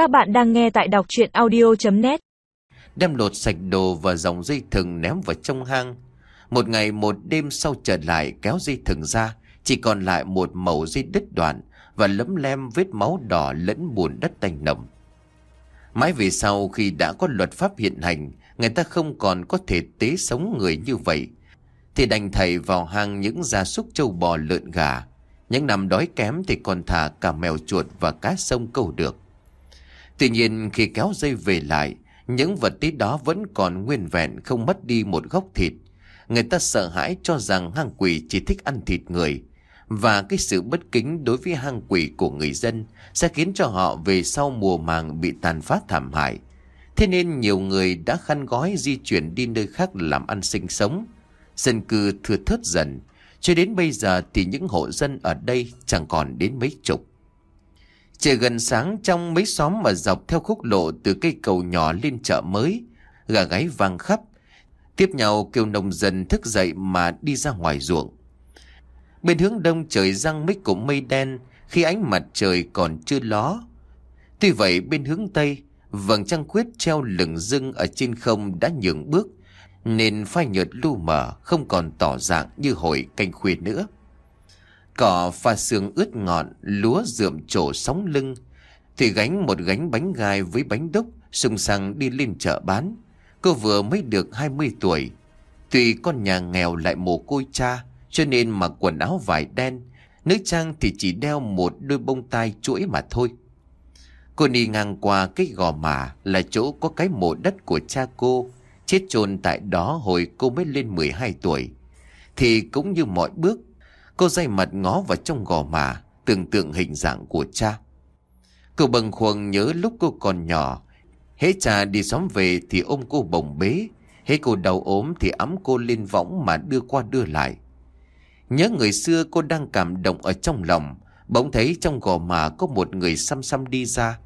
Các bạn đang nghe tại đọc chuyện audio.net Đem lột sạch đồ và dòng dây thừng ném vào trong hang. Một ngày một đêm sau trở lại, kéo dây thừng ra, Chỉ còn lại một mẩu dây đứt đoạn Và lấm lem vết máu đỏ lẫn bùn đất tanh nồng. Mãi về sau, khi đã có luật pháp hiện hành, Người ta không còn có thể tế sống người như vậy. Thì đành thầy vào hang những gia súc trâu bò lợn gà. Những năm đói kém thì còn thả cả mèo chuột và cá sông câu được. Tuy nhiên khi kéo dây về lại, Những vật tí đó vẫn còn nguyên vẹn, không mất đi một góc thịt. Người ta sợ hãi cho rằng hang quỷ chỉ thích ăn thịt người. Và cái sự bất kính đối với hang quỷ của người dân Sẽ khiến cho họ về sau mùa màng bị tàn phá thảm hại. Thế nên nhiều người đã khăn gói di chuyển đi nơi khác làm ăn sinh sống. Dân cư thưa thớt dần. Cho đến bây giờ thì những hộ dân ở đây chẳng còn đến mấy chục. Trời gần sáng trong mấy xóm mà dọc theo khúc lộ từ cây cầu nhỏ lên chợ mới, gà gáy vang khắp. Tiếp nhau kêu nông dân thức dậy mà đi ra ngoài ruộng. Bên hướng đông trời răng mấy cụm mây đen khi ánh mặt trời còn chưa ló. Tuy vậy bên hướng tây, vầng trăng khuyết treo lửng dưng ở trên không đã nhường bước, nên phai nhợt lu mờ không còn tỏ dạng như hồi canh khuya nữa. Cỏ pha xương ướt ngọn, lúa rượm trổ sóng lưng. Thì gánh một gánh bánh gai với bánh đúc, sung sang đi lên chợ bán. Cô vừa mới được 20 tuổi. Tuy con nhà nghèo lại mồ côi cha, cho nên mặc quần áo vải đen. Nữ trang thì chỉ đeo một đôi bông tai chuỗi mà thôi. Cô đi ngang qua cái gò mả là chỗ có cái mộ đất của cha cô, chết chôn tại đó hồi cô mới lên 12 tuổi. Thì cũng như mọi bước, Cô dây mặt ngó vào trong gò mà Tưởng tượng hình dạng của cha. Cô bần khuâng nhớ lúc cô còn nhỏ. Hế cha đi xóm về thì ôm cô bồng bế. Hế cô đau ốm thì ấm cô lên võng mà đưa qua đưa lại. Nhớ người xưa cô đang cảm động ở trong lòng. Bỗng thấy trong gò mà có một người xăm xăm đi ra.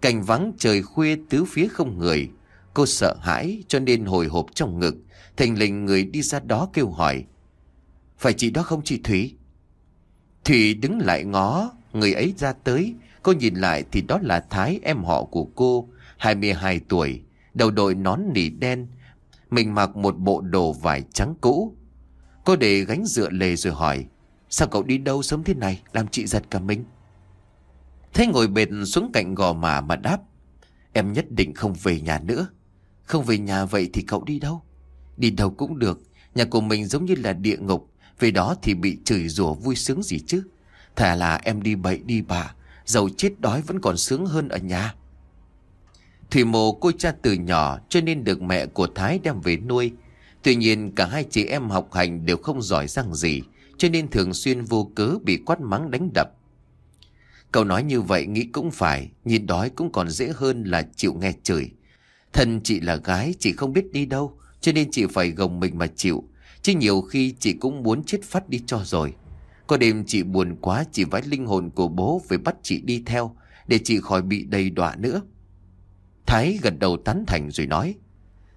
Cảnh vắng trời khuya tứ phía không người. Cô sợ hãi cho nên hồi hộp trong ngực. Thành lình người đi ra đó kêu hỏi phải chị đó không chị Thủy? Thủy đứng lại ngó, người ấy ra tới. Cô nhìn lại thì đó là Thái em họ của cô, 22 tuổi, đầu đội nón nỉ đen. Mình mặc một bộ đồ vải trắng cũ. Cô để gánh dựa lề rồi hỏi, sao cậu đi đâu sớm thế này, làm chị giật cả mình. Thế ngồi bệt xuống cạnh gò mà mà đáp, em nhất định không về nhà nữa. Không về nhà vậy thì cậu đi đâu? Đi đâu cũng được, nhà của mình giống như là địa ngục, về đó thì bị chửi rủa vui sướng gì chứ? Thà là em đi bậy đi bà giàu chết đói vẫn còn sướng hơn ở nhà. Thủy mồ cô cha từ nhỏ Cho nên được mẹ của Thái đem về nuôi. Tuy nhiên, cả hai chị em học hành đều không giỏi răng gì, Cho nên thường xuyên vô cớ bị quát mắng đánh đập. Cậu nói như vậy nghĩ cũng phải, Nhìn đói cũng còn dễ hơn là chịu nghe chửi. Thân chị là gái, Chị không biết đi đâu, Cho nên chị phải gồng mình mà chịu. Chứ nhiều khi chị cũng muốn chết phát đi cho rồi. Có đêm chị buồn quá, Chị vái linh hồn của bố về bắt chị đi theo, Để chị khỏi bị đầy đọa nữa. Thái gật đầu tán thành rồi nói,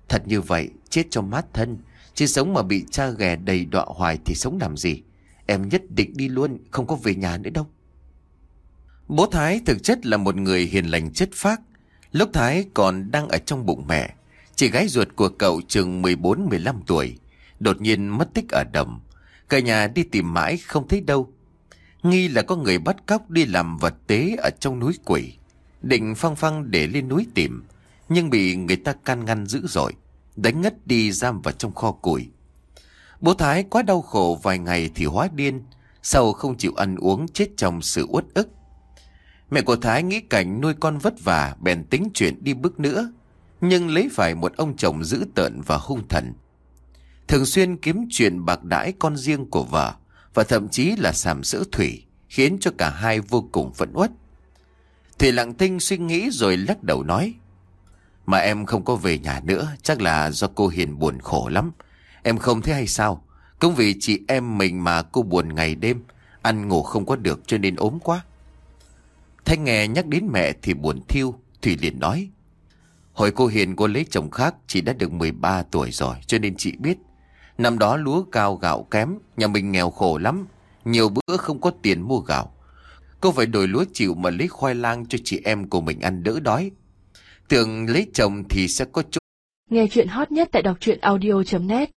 Thật như vậy, chết cho mát thân, Chứ sống mà bị cha ghẻ đầy đọa hoài Thì sống làm gì? Em nhất định đi luôn, Không có về nhà nữa đâu. Bố Thái thực chất là một người hiền lành chất phác. Lúc Thái còn đang ở trong bụng mẹ, Chị gái ruột của cậu chừng 14-15 tuổi. Đột nhiên mất tích ở đầm. Cả nhà đi tìm mãi không thấy đâu. Nghi là có người bắt cóc đi làm vật tế ở trong núi quỷ. Định phăng phăng để lên núi tìm, Nhưng bị người ta can ngăn dữ dội, Đánh ngất đi giam vào trong kho củi. Bố Thái quá đau khổ vài ngày thì hóa điên, Sau không chịu ăn uống chết trong sự uất ức. Mẹ của Thái nghĩ cảnh nuôi con vất vả, Bèn tính chuyện đi bước nữa, Nhưng lấy phải một ông chồng dữ tợn và hung thần. Thường xuyên kiếm chuyện bạc đãi con riêng của vợ, Và thậm chí là sàm sỡ Thủy, Khiến cho cả hai vô cùng phẫn uất. Thủy lặng thinh suy nghĩ rồi lắc đầu nói, Mà em không có về nhà nữa, Chắc là do cô Hiền buồn khổ lắm. Em không thấy hay sao? Cũng vì chị em mình mà cô buồn ngày đêm, Ăn ngủ không có được cho nên ốm quá. Thanh nghe nhắc đến mẹ thì buồn thiêu Thủy liền nói, Hồi cô Hiền cô lấy chồng khác, Chị đã được 13 tuổi rồi, Cho nên chị biết Năm đó lúa cao gạo kém, nhà mình nghèo khổ lắm. Nhiều bữa không có tiền mua gạo. Cô phải đổi lúa chịu mà lấy khoai lang cho chị em của mình ăn đỡ đói. Tưởng lấy chồng thì sẽ có chỗ Nghe chuyện hot nhất tại đọc truyện audio.net